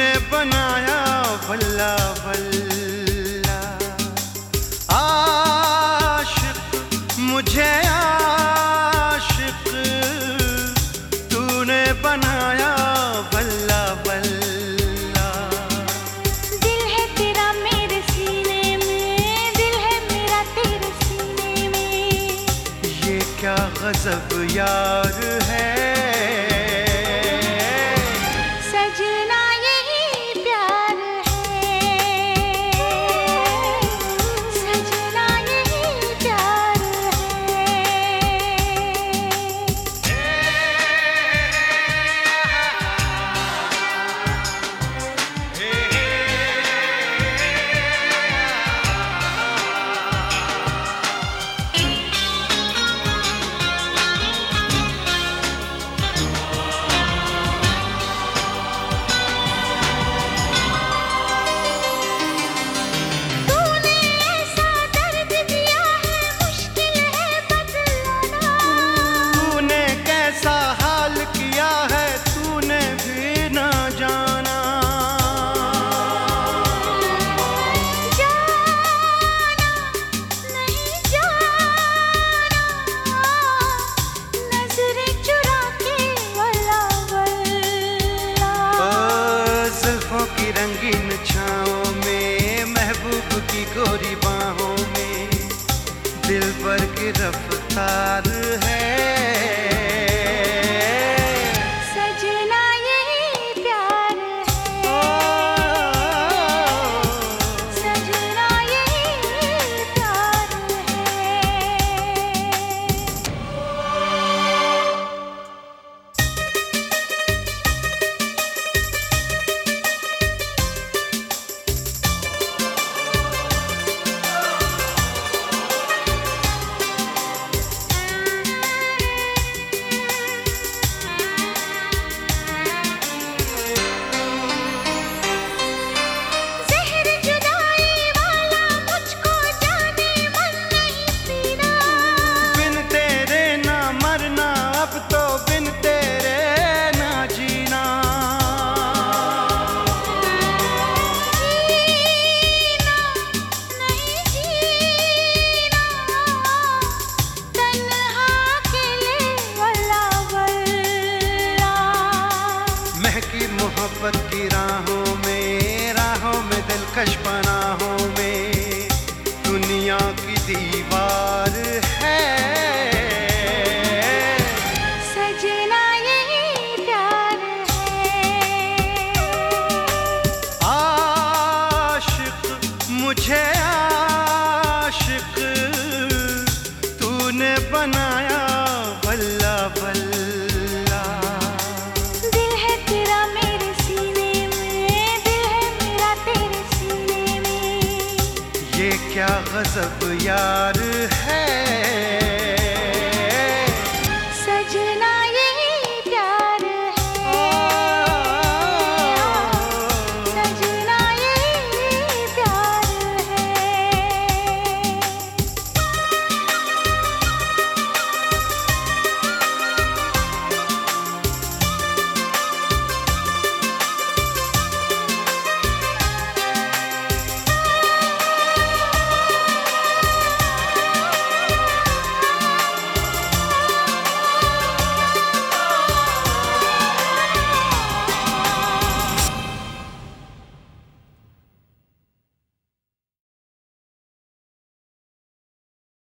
तूने बनाया बल्ला बल्ला आशिक मुझे आशिक तूने बनाया बल्ला बल्ला दिल है तेरा मेरे सीने में दिल है तेरे सीने में। ये क्या गजब यार है? गोरी छाओ में मोहब्बत की राहों में राहों में दिलकश पनाहों में दुनिया की दीवार है। सजना यही प्यार है। आशिक मुझे आशिक तूने बनाया बल्ला बल्ला क्या गजब यार है।